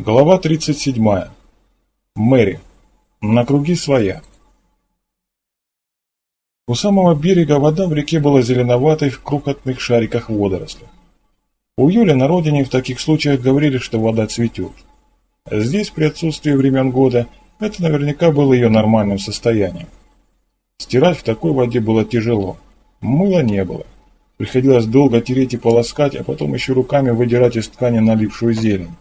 Глава 37. Мэри. На круги своя. У самого берега вода в реке была зеленоватой в крохотных шариках водорослей. У Юли на родине в таких случаях говорили, что вода цветет. Здесь, при отсутствии времен года, это наверняка было ее нормальным состоянием. Стирать в такой воде было тяжело. Мыла не было. Приходилось долго тереть и полоскать, а потом еще руками выдирать из ткани налипшую зелень.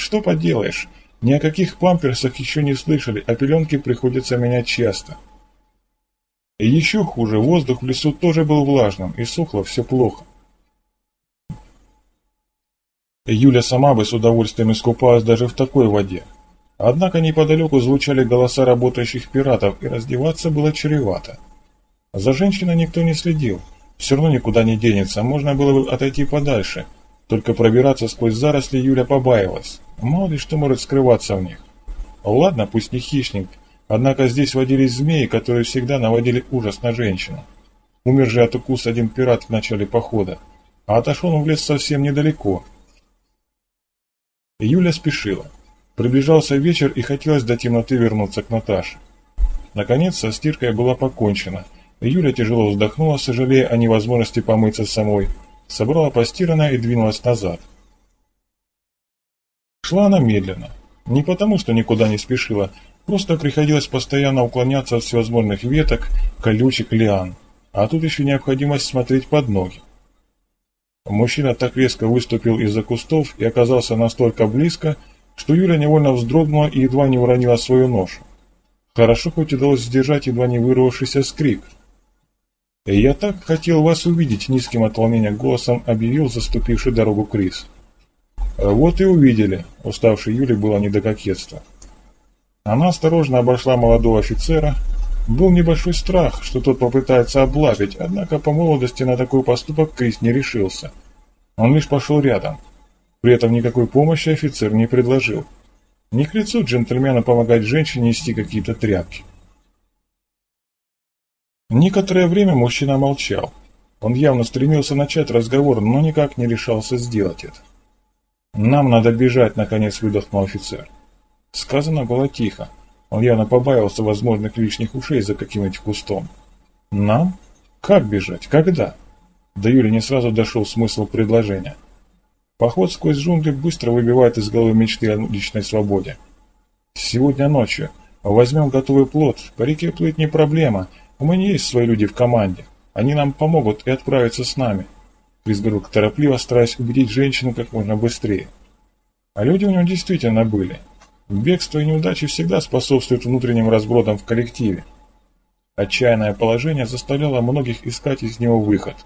Что поделаешь, ни о каких памперсах еще не слышали, а пеленки приходится менять часто. И еще хуже, воздух в лесу тоже был влажным, и сухло все плохо. Юля сама бы с удовольствием искупалась даже в такой воде. Однако неподалеку звучали голоса работающих пиратов, и раздеваться было чревато. За женщиной никто не следил, все равно никуда не денется, можно было бы отойти подальше – только пробираться сквозь заросли Юля побаивалась. Мало ли что может скрываться в них. Ладно, пусть не хищник, однако здесь водились змеи, которые всегда наводили ужас на женщину. Умер же от укуса один пират в начале похода, а отошел он в лес совсем недалеко. Юля спешила. Приближался вечер и хотелось до темноты вернуться к Наташе. Наконец, со стиркой была покончена. Юля тяжело вздохнула, сожалея о невозможности помыться самой, собрала постиранное и двинулась назад. Шла она медленно. Не потому, что никуда не спешила, просто приходилось постоянно уклоняться от всевозможных веток, колючек, лиан. А тут еще необходимость смотреть под ноги. Мужчина так резко выступил из-за кустов и оказался настолько близко, что Юля невольно вздрогнула и едва не уронила свою ношу. Хорошо хоть удалось сдержать едва не вырвавшийся скрик – «Я так хотел вас увидеть», — низким от волнения голосом объявил заступивший дорогу Крис. «Вот и увидели», — уставший Юле было не до кокетства. Она осторожно обошла молодого офицера. Был небольшой страх, что тот попытается облапить, однако по молодости на такой поступок Крис не решился. Он лишь пошел рядом. При этом никакой помощи офицер не предложил. Не к лицу джентльмена помогать женщине нести какие-то тряпки. Некоторое время мужчина молчал. Он явно стремился начать разговор, но никак не решался сделать это. «Нам надо бежать», — наконец выдохнул офицер. Сказано было тихо. Он явно побаивался возможных лишних ушей за каким-нибудь кустом. «Нам? Как бежать? Когда?» До Юли не сразу дошел смысл предложения. Поход сквозь джунгли быстро выбивает из головы мечты о личной свободе. «Сегодня ночью. Возьмем готовый плод. По реке плыть не проблема. У меня есть свои люди в команде. Они нам помогут и отправятся с нами. Крис торопливо, стараясь убедить женщину как можно быстрее. А люди у него действительно были. Бегство и неудачи всегда способствуют внутренним разбродам в коллективе. Отчаянное положение заставляло многих искать из него выход.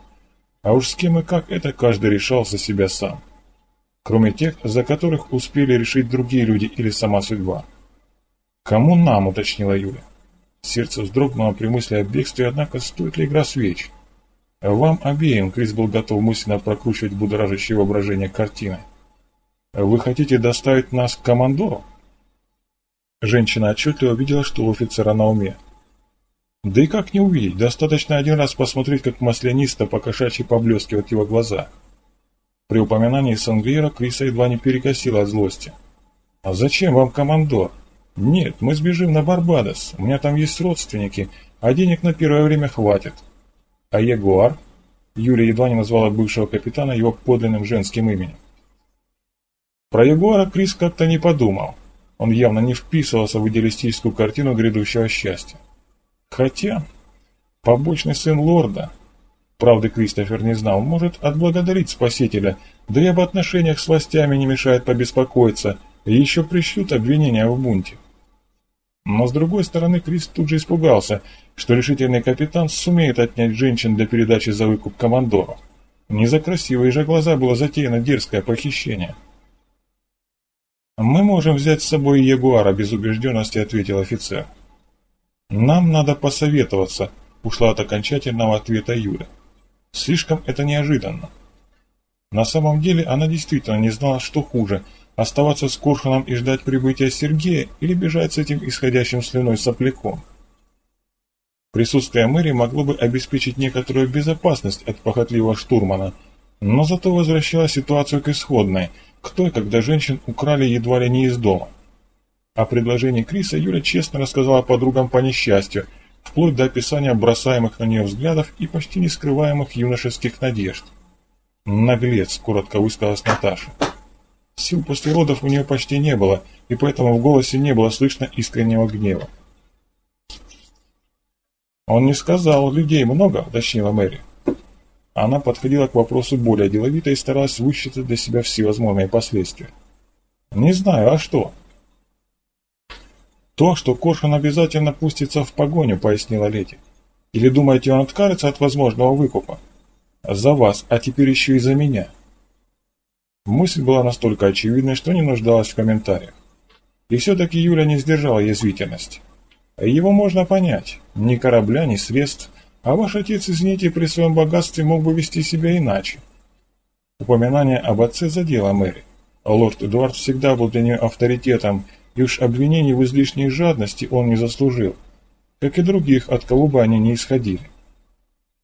А уж с кем и как это каждый решал за себя сам. Кроме тех, за которых успели решить другие люди или сама судьба. «Кому нам?» – уточнила Юля. Сердце вздрогнуло при мысли о бегстве, однако стоит ли игра свеч? Вам обеим Крис был готов мысленно прокручивать будоражащее воображение картины. Вы хотите доставить нас к командору? Женщина отчетливо видела, что у офицера на уме. Да и как не увидеть, достаточно один раз посмотреть, как маслянисто покошачьи поблескивают его глаза. При упоминании Сангриера Криса едва не перекосила от злости. «А зачем вам командор?» «Нет, мы сбежим на Барбадос. У меня там есть родственники, а денег на первое время хватит». «А Ягуар?» Юлия едва не назвала бывшего капитана его подлинным женским именем. Про Ягуара Крис как-то не подумал. Он явно не вписывался в идеалистическую картину грядущего счастья. Хотя, побочный сын лорда, правды Кристофер не знал, может отблагодарить спасителя, да и об отношениях с властями не мешает побеспокоиться, и еще прищут обвинения в бунте. Но с другой стороны, Крис тут же испугался, что решительный капитан сумеет отнять женщин для передачи за выкуп командору. Не за красивые же глаза было затеяно дерзкое похищение. «Мы можем взять с собой Ягуара», — без убежденности ответил офицер. «Нам надо посоветоваться», — ушла от окончательного ответа Юля. «Слишком это неожиданно». На самом деле она действительно не знала, что хуже — Оставаться с Коршуном и ждать прибытия Сергея или бежать с этим исходящим слюной сопляком? Присутствие мэри могло бы обеспечить некоторую безопасность от похотливого штурмана, но зато возвращало ситуацию к исходной, кто и когда женщин украли едва ли не из дома. О предложении Криса Юля честно рассказала подругам по несчастью, вплоть до описания бросаемых на нее взглядов и почти не скрываемых юношеских надежд. «Наглец», — коротко высказалась Наташа. Сил после родов у нее почти не было, и поэтому в голосе не было слышно искреннего гнева. «Он не сказал, людей много», — уточнила Мэри. Она подходила к вопросу более деловито и старалась высчитать для себя всевозможные последствия. «Не знаю, а что?» «То, что Коршун обязательно пустится в погоню», — пояснила Лети. «Или думаете, он откажется от возможного выкупа?» «За вас, а теперь еще и за меня». Мысль была настолько очевидной, что не нуждалась в комментариях. И все-таки Юля не сдержала язвительности. Его можно понять. Ни корабля, ни средств. А ваш отец, извините, при своем богатстве мог бы вести себя иначе. Упоминание об отце задело Мэри. Лорд Эдуард всегда был для нее авторитетом, и уж обвинений в излишней жадности он не заслужил, как и других, от кого бы они ни исходили.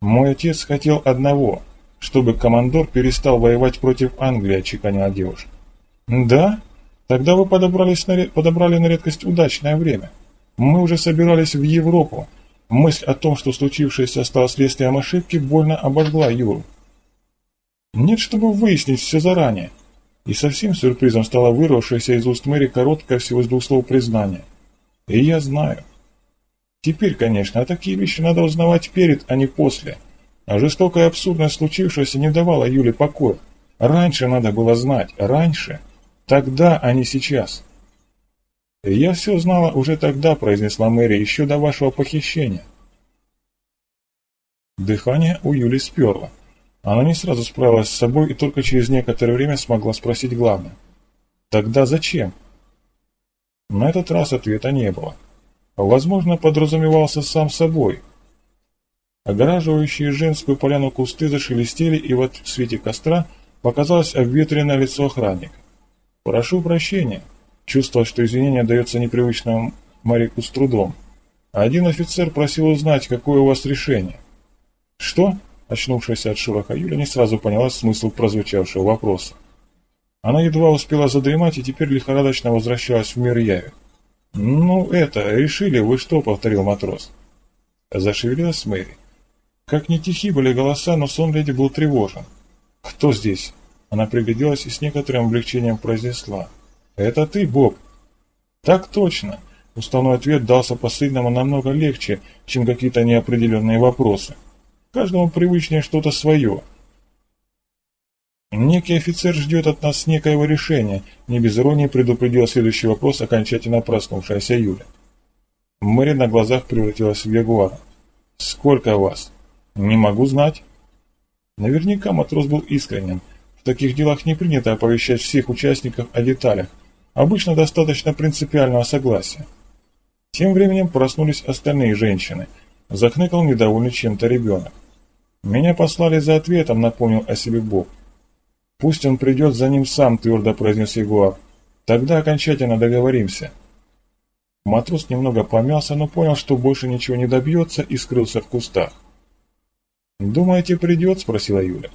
«Мой отец хотел одного, чтобы командор перестал воевать против Англии», — отчеканила девушка. «Да? Тогда вы подобрались на, подобрали на редкость удачное время. Мы уже собирались в Европу. Мысль о том, что случившееся стало следствием ошибки, больно обожгла Юру. Нет, чтобы выяснить все заранее. И совсем сюрпризом стало вырвавшееся из уст Мэри короткое всего из двух слов признание. И я знаю. Теперь, конечно, а такие вещи надо узнавать перед, а не после. А жестокая абсурдность случившегося не давала Юле покоя. Раньше надо было знать, раньше. Тогда, а не сейчас. «Я все знала уже тогда», — произнесла Мэри, — «еще до вашего похищения». Дыхание у Юли сперло. Она не сразу справилась с собой и только через некоторое время смогла спросить главное. «Тогда зачем?» На этот раз ответа не было. Возможно, подразумевался сам собой. Огораживающие женскую поляну кусты зашелестели, и в свете костра показалось обветренное лицо охранника. «Прошу прощения», Чувствовал, что извинение дается непривычному моряку с трудом. один офицер просил узнать, какое у вас решение. «Что?» – очнувшаяся от широка Юля не сразу поняла смысл прозвучавшего вопроса. Она едва успела задремать и теперь лихорадочно возвращалась в мир яви. «Ну, это, решили вы что?» – повторил матрос. Зашевелилась Мэри. Как не тихи были голоса, но сон леди был тревожен. «Кто здесь?» Она пригляделась и с некоторым облегчением произнесла. «Это ты, Боб?» «Так точно!» Уставной ответ дался посыльному намного легче, чем какие-то неопределенные вопросы. Каждому привычнее что-то свое. Некий офицер ждет от нас некоего решения, не без иронии предупредил следующий вопрос окончательно проснувшаяся Юля. Мэри на глазах превратилась в ягуара. «Сколько вас?» «Не могу знать». Наверняка матрос был искренен. В таких делах не принято оповещать всех участников о деталях, Обычно достаточно принципиального согласия. Тем временем проснулись остальные женщины. Захныкал недовольный чем-то ребенок. «Меня послали за ответом», — напомнил о себе Бог. «Пусть он придет за ним сам», — твердо произнес Ягуар. «Тогда окончательно договоримся». Матрос немного помялся, но понял, что больше ничего не добьется и скрылся в кустах. «Думаете, придет?» — спросила Юля.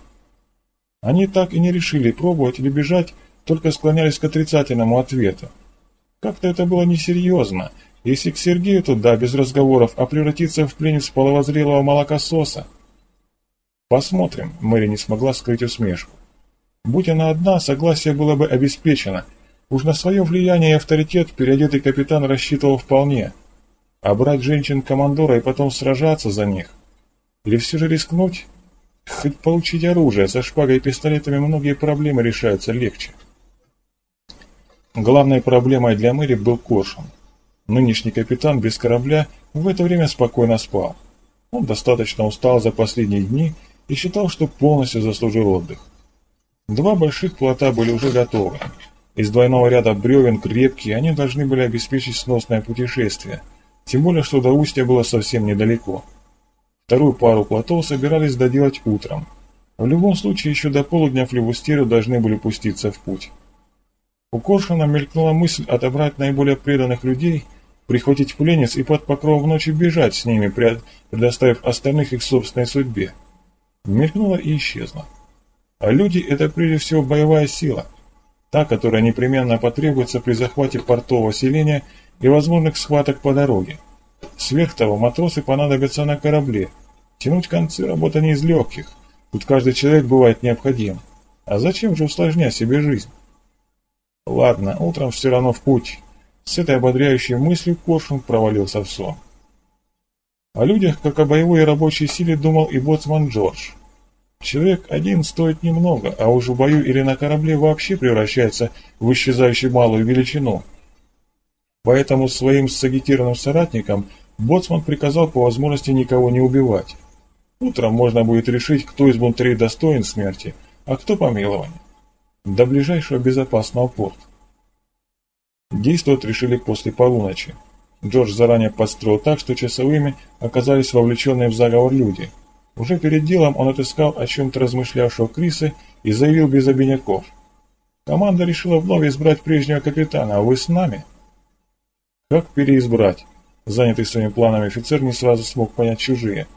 Они так и не решили, пробовать или бежать, только склонялись к отрицательному ответу. Как-то это было несерьезно. Если к Сергею туда, без разговоров, а превратиться в пленниц половозрелого молокососа. Посмотрим, Мэри не смогла скрыть усмешку. Будь она одна, согласие было бы обеспечено. Уж на свое влияние и авторитет переодетый капитан рассчитывал вполне. А брать женщин-командора и потом сражаться за них? Или все же рискнуть? Хоть получить оружие, со шпагой и пистолетами многие проблемы решаются легче. Главной проблемой для Мэри был Коршун. Нынешний капитан без корабля в это время спокойно спал. Он достаточно устал за последние дни и считал, что полностью заслужил отдых. Два больших плота были уже готовы. Из двойного ряда бревен крепкие, они должны были обеспечить сносное путешествие, тем более, что до устья было совсем недалеко. Вторую пару плотов собирались доделать утром. В любом случае, еще до полудня флебустеры должны были пуститься в путь. У Коршуна мелькнула мысль отобрать наиболее преданных людей, прихватить пленниц и под покровом ночи бежать с ними, предоставив остальных их собственной судьбе. Мелькнула и исчезла. А люди – это прежде всего боевая сила. Та, которая непременно потребуется при захвате портового селения и возможных схваток по дороге. Сверх того, матросы понадобятся на корабле. Тянуть концы работа не из легких. Тут каждый человек бывает необходим. А зачем же усложнять себе жизнь? Ладно, утром все равно в путь. С этой ободряющей мыслью Коршун провалился в сон. О людях, как о боевой и рабочей силе, думал и боцман Джордж. Человек один стоит немного, а уж в бою или на корабле вообще превращается в исчезающую малую величину. Поэтому своим сагитированным соратникам боцман приказал по возможности никого не убивать. Утром можно будет решить, кто из бунтарей достоин смерти, а кто помилования. До ближайшего безопасного порта. Действовать решили после полуночи. Джордж заранее построил так, что часовыми оказались вовлеченные в заговор люди. Уже перед делом он отыскал о чем-то размышлявшего Криса и заявил без обиняков. «Команда решила вновь избрать прежнего капитана, а вы с нами?» «Как переизбрать?» Занятый своими планами офицер не сразу смог понять чужие.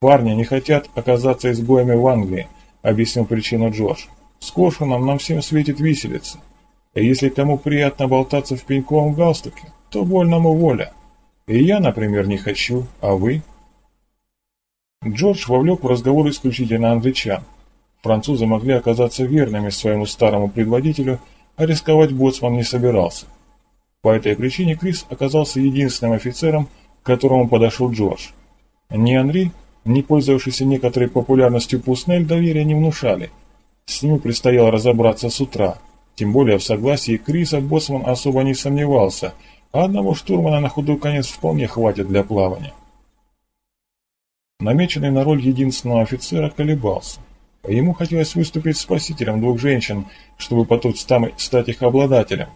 «Парни не хотят оказаться изгоями в Англии», — объяснил причину Джордж. «С Кошуном нам всем светит виселица. И если кому приятно болтаться в пеньковом галстуке, то вольному воля. И я, например, не хочу, а вы? Джордж вовлек в разговор исключительно англичан. Французы могли оказаться верными своему старому предводителю, а рисковать боцман не собирался. По этой причине Крис оказался единственным офицером, к которому подошел Джордж. Ни Анри, ни пользовавшийся некоторой популярностью Пуснель доверия не внушали. С ними предстояло разобраться с утра. Тем более в согласии Криса боцман особо не сомневался – а одного штурмана на худой конец вполне хватит для плавания. Намеченный на роль единственного офицера колебался. Ему хотелось выступить спасителем двух женщин, чтобы потом стать их обладателем.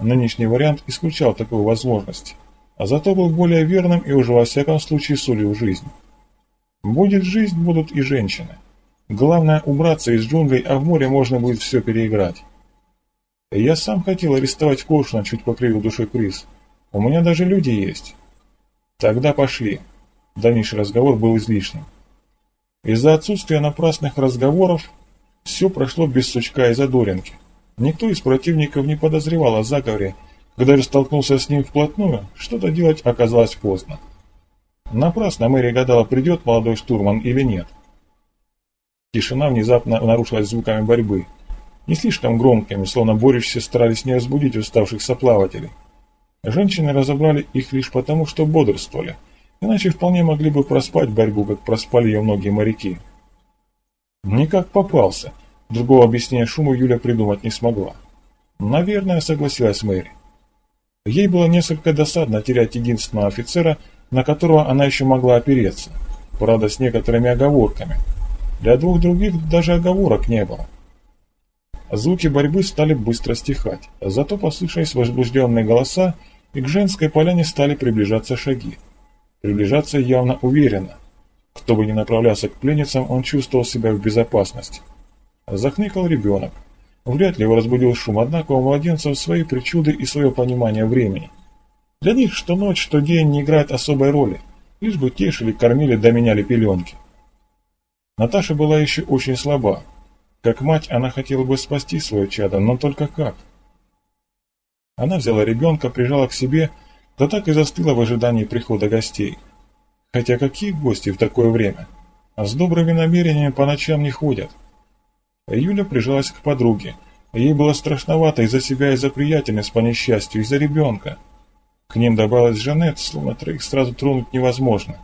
Нынешний вариант исключал такую возможность, а зато был более верным и уже во всяком случае сулил жизнь. Будет жизнь, будут и женщины. Главное убраться из джунглей, а в море можно будет все переиграть. Я сам хотел арестовать Коршуна, чуть покривил душой приз. У меня даже люди есть. Тогда пошли. Дальнейший разговор был излишним. Из-за отсутствия напрасных разговоров все прошло без сучка и задоринки. Никто из противников не подозревал о заговоре. Когда же столкнулся с ним вплотную, что-то делать оказалось поздно. Напрасно Мэри гадала, придет молодой штурман или нет. Тишина внезапно нарушилась звуками борьбы не слишком громкими, словно борющиеся старались не разбудить уставших соплавателей. Женщины разобрали их лишь потому, что бодрствовали, иначе вполне могли бы проспать борьбу, как проспали ее многие моряки. Никак попался. Другого объяснения шуму Юля придумать не смогла. Наверное, согласилась Мэри. Ей было несколько досадно терять единственного офицера, на которого она еще могла опереться, правда, с некоторыми оговорками. Для двух других даже оговорок не было. Звуки борьбы стали быстро стихать, зато послышались возбужденные голоса, и к женской поляне стали приближаться шаги. Приближаться явно уверенно. Кто бы ни направлялся к пленницам, он чувствовал себя в безопасности. Захныкал ребенок. Вряд ли его разбудил шум, однако у младенцев свои причуды и свое понимание времени. Для них что ночь, что день не играет особой роли, лишь бы тешили, кормили да меняли пеленки. Наташа была еще очень слаба, как мать, она хотела бы спасти свое чадо, но только как? Она взяла ребенка, прижала к себе, да так и застыла в ожидании прихода гостей. Хотя какие гости в такое время? А с добрыми намерениями по ночам не ходят. Юля прижалась к подруге. Ей было страшновато из-за себя, из-за приятельниц по несчастью, из-за ребенка. К ним добавилась Жанет, словно троих сразу тронуть невозможно.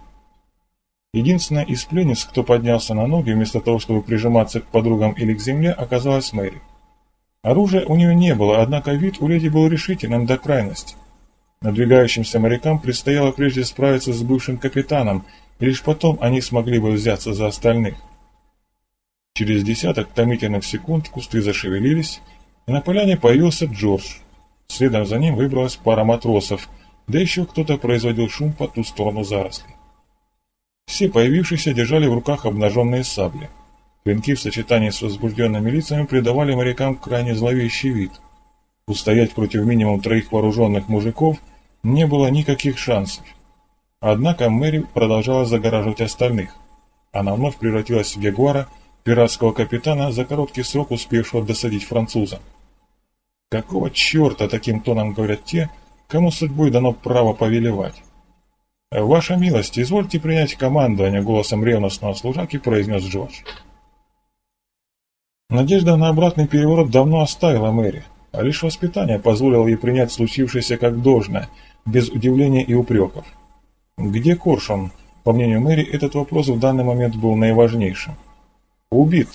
Единственная из пленниц, кто поднялся на ноги, вместо того, чтобы прижиматься к подругам или к земле, оказалась Мэри. Оружия у нее не было, однако вид у леди был решительным до крайности. Надвигающимся морякам предстояло прежде справиться с бывшим капитаном, и лишь потом они смогли бы взяться за остальных. Через десяток томительных секунд кусты зашевелились, и на поляне появился Джордж. Следом за ним выбралась пара матросов, да еще кто-то производил шум по ту сторону зарослей. Все появившиеся держали в руках обнаженные сабли. Клинки в сочетании с возбужденными лицами придавали морякам крайне зловещий вид. Устоять против минимум троих вооруженных мужиков не было никаких шансов. Однако Мэри продолжала загораживать остальных. Она вновь превратилась в ягуара, пиратского капитана, за короткий срок успевшего досадить французам. Какого черта таким тоном говорят те, кому судьбой дано право повелевать? «Ваша милость, извольте принять команду, не голосом ревностного служаки», — произнес Джордж. Надежда на обратный переворот давно оставила Мэри, а лишь воспитание позволило ей принять случившееся как должное, без удивления и упреков. Где Коршун? По мнению Мэри, этот вопрос в данный момент был наиважнейшим. Убит.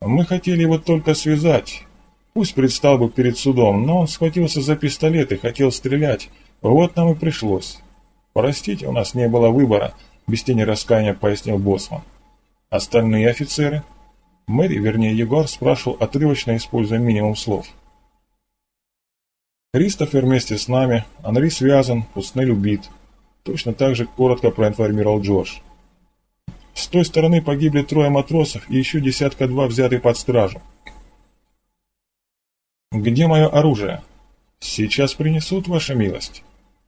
Мы хотели его только связать. Пусть предстал бы перед судом, но он схватился за пистолет и хотел стрелять. Вот нам и пришлось. Простите, у нас не было выбора, без тени раскаяния пояснил Босман. Остальные офицеры? Мэри, вернее Егор, спрашивал, отрывочно используя минимум слов. Кристофер вместе с нами, Анри связан, Пуснель убит. Точно так же коротко проинформировал Джордж. С той стороны погибли трое матросов и еще десятка-два взяты под стражу. «Где мое оружие?» «Сейчас принесут, ваша милость».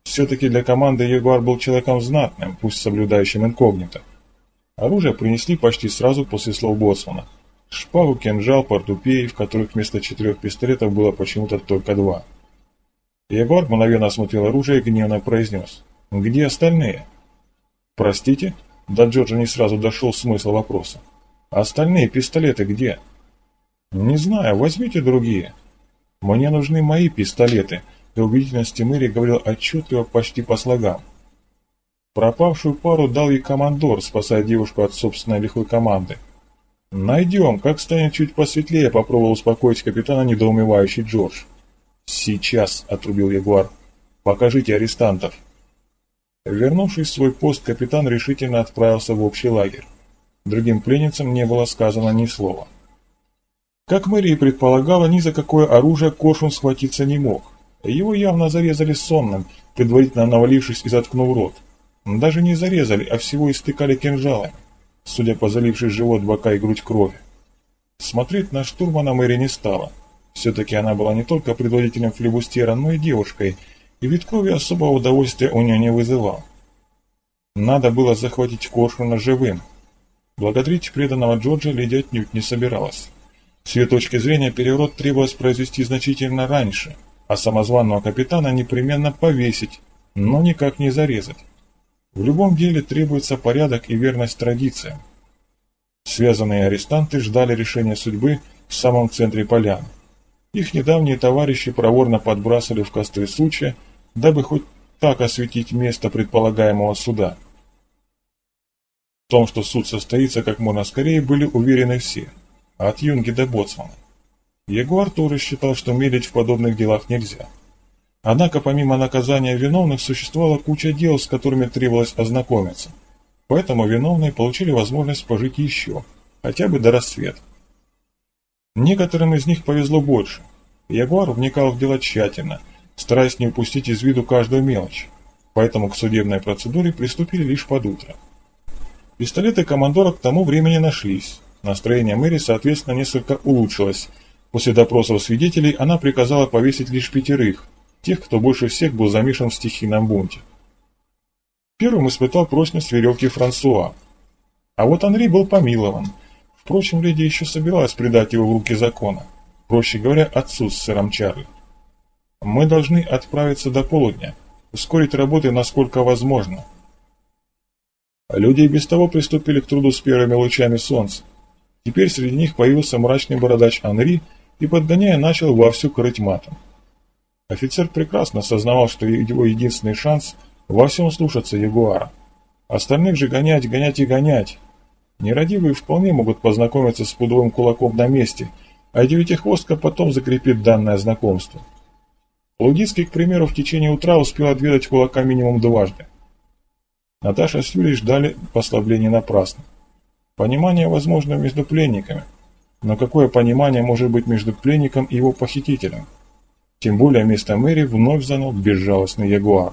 Все-таки для команды Ягуар был человеком знатным, пусть соблюдающим инкогнито. Оружие принесли почти сразу после слов Боцмана. Шпагу, кинжал, портупеи, в которых вместо четырех пистолетов было почему-то только два. Ягуар мгновенно осмотрел оружие и гневно произнес. «Где остальные?» «Простите?» До Джорджа не сразу дошел смысл вопроса. «Остальные пистолеты где?» «Не знаю, возьмите другие». «Мне нужны мои пистолеты», для убедительности Мэри говорил отчетливо почти по слогам. Пропавшую пару дал ей командор, спасая девушку от собственной лихой команды. «Найдем, как станет чуть посветлее», — попробовал успокоить капитана недоумевающий Джордж. «Сейчас», — отрубил Ягуар. «Покажите арестантов». Вернувшись в свой пост, капитан решительно отправился в общий лагерь. Другим пленницам не было сказано ни слова. Как Мэри и предполагала, ни за какое оружие Коршун схватиться не мог. Его явно зарезали сонным, предварительно навалившись и заткнув рот. Даже не зарезали, а всего истыкали кинжалами, судя по залившей живот, бока и грудь крови. Смотреть на штурмана Мэри не стала. Все-таки она была не только предводителем флебустера, но и девушкой, и вид крови особого удовольствия у нее не вызывал. Надо было захватить Коршуна живым. Благодарить преданного Джорджа леди отнюдь не собиралась. С ее точки зрения переворот требовалось произвести значительно раньше, а самозванного капитана непременно повесить, но никак не зарезать. В любом деле требуется порядок и верность традициям. Связанные арестанты ждали решения судьбы в самом центре поляны. Их недавние товарищи проворно подбрасывали в костры сучья, дабы хоть так осветить место предполагаемого суда. В том, что суд состоится как можно скорее, были уверены все, от Юнги до Боцмана. Ягуар тоже считал, что медлить в подобных делах нельзя. Однако помимо наказания виновных существовала куча дел, с которыми требовалось ознакомиться. Поэтому виновные получили возможность пожить еще, хотя бы до рассвета. Некоторым из них повезло больше. Ягуар вникал в дела тщательно, стараясь не упустить из виду каждую мелочь, поэтому к судебной процедуре приступили лишь под утро. Пистолеты командора к тому времени нашлись. Настроение Мэри, соответственно, несколько улучшилось. После допросов свидетелей она приказала повесить лишь пятерых, тех, кто больше всех был замешан в стихийном бунте. Первым испытал прочность веревки Франсуа. А вот Анри был помилован. Впрочем, леди еще собиралась предать его в руки закона. Проще говоря, отцу с сэром Чарли. Мы должны отправиться до полудня, ускорить работы насколько возможно. Люди без того приступили к труду с первыми лучами солнца. Теперь среди них появился мрачный бородач Анри и, подгоняя, начал вовсю крыть матом. Офицер прекрасно осознавал, что его единственный шанс во всем слушаться Ягуара. Остальных же гонять, гонять и гонять. Нерадивые вполне могут познакомиться с пудовым кулаком на месте, а девятихвостка потом закрепит данное знакомство. Лудицкий, к примеру, в течение утра успел отведать кулака минимум дважды. Наташа с Юлей ждали послабления напрасно. Понимание возможно между пленниками, но какое понимание может быть между пленником и его похитителем? Тем более место Мэри вновь занял безжалостный ягуар.